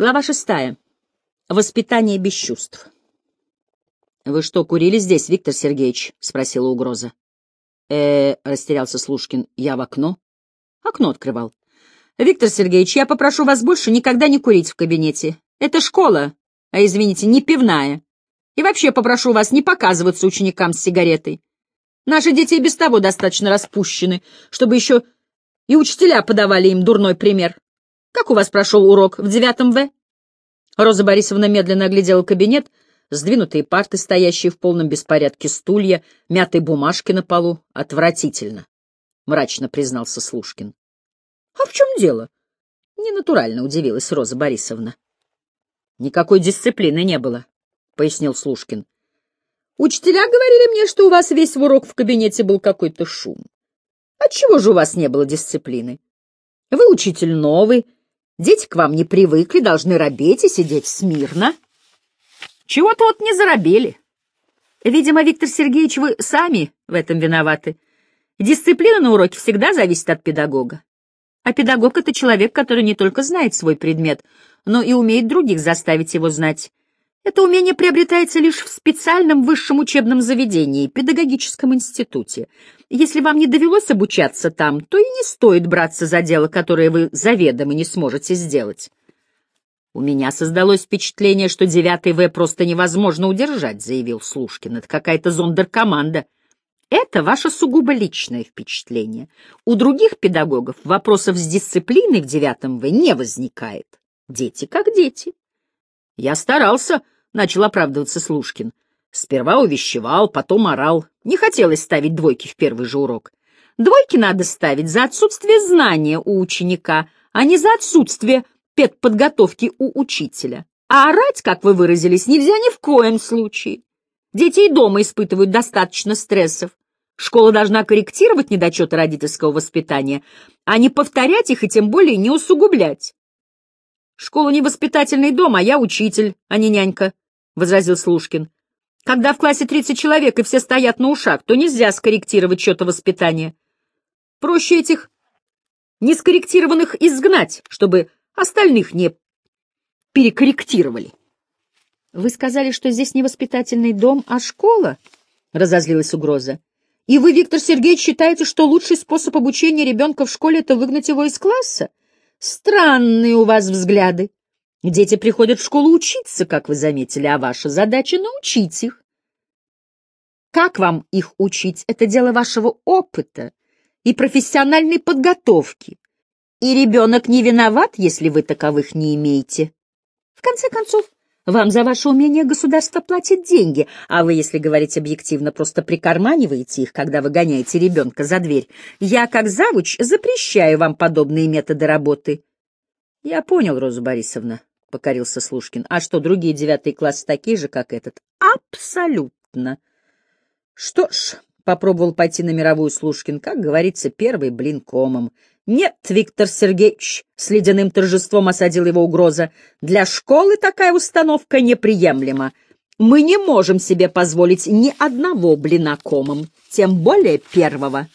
Глава шестая. Воспитание без чувств. «Вы что, курили здесь, Виктор Сергеевич?» — спросила угроза. э растерялся Слушкин. «Я в окно?» «Окно открывал». «Виктор Сергеевич, я попрошу вас больше никогда не курить в кабинете. Это школа, а, извините, не пивная. И вообще попрошу вас не показываться ученикам с сигаретой. Наши дети и без того достаточно распущены, чтобы еще и учителя подавали им дурной пример. Как у вас прошел урок в девятом В? Роза Борисовна медленно оглядела кабинет, сдвинутые парты, стоящие в полном беспорядке, стулья, мятые бумажки на полу. Отвратительно, — мрачно признался Слушкин. — А в чем дело? — ненатурально удивилась Роза Борисовна. — Никакой дисциплины не было, — пояснил Слушкин. — Учителя говорили мне, что у вас весь урок в кабинете был какой-то шум. Отчего же у вас не было дисциплины? Вы учитель новый, — Дети к вам не привыкли, должны робеть и сидеть смирно. Чего-то вот не заробели. Видимо, Виктор Сергеевич, вы сами в этом виноваты. Дисциплина на уроке всегда зависит от педагога. А педагог — это человек, который не только знает свой предмет, но и умеет других заставить его знать. Это умение приобретается лишь в специальном высшем учебном заведении, педагогическом институте. Если вам не довелось обучаться там, то и не стоит браться за дело, которое вы заведомо не сможете сделать. «У меня создалось впечатление, что девятый В просто невозможно удержать», — заявил Слушкин. «Это какая-то зондеркоманда. Это ваше сугубо личное впечатление. У других педагогов вопросов с дисциплиной в девятом В не возникает. Дети как дети. Я старался, — начал оправдываться Слушкин. Сперва увещевал, потом орал. Не хотелось ставить двойки в первый же урок. Двойки надо ставить за отсутствие знания у ученика, а не за отсутствие педподготовки у учителя. А орать, как вы выразились, нельзя ни в коем случае. Дети и дома испытывают достаточно стрессов. Школа должна корректировать недочеты родительского воспитания, а не повторять их и тем более не усугублять. Школа не воспитательный дом, а я учитель, а не нянька, — возразил Слушкин. Когда в классе 30 человек и все стоят на ушах, то нельзя скорректировать что-то воспитания. Проще этих нескорректированных изгнать, чтобы остальных не перекорректировали. — Вы сказали, что здесь не воспитательный дом, а школа? — разозлилась угроза. — И вы, Виктор Сергеевич, считаете, что лучший способ обучения ребенка в школе — это выгнать его из класса? Странные у вас взгляды. Дети приходят в школу учиться, как вы заметили, а ваша задача — научить их. Как вам их учить — это дело вашего опыта и профессиональной подготовки. И ребенок не виноват, если вы таковых не имеете. В конце концов, вам за ваше умение государство платит деньги, а вы, если говорить объективно, просто прикарманиваете их, когда вы гоняете ребенка за дверь. Я, как завуч, запрещаю вам подобные методы работы. — Я понял, Роза Борисовна, — покорился Слушкин. — А что, другие девятые классы такие же, как этот? — Абсолютно. — Что ж, — попробовал пойти на мировую Слушкин, как говорится, первый блин комом. «Нет, Виктор Сергеевич», — с ледяным торжеством осадил его угроза, — «для школы такая установка неприемлема. Мы не можем себе позволить ни одного блина комом, тем более первого».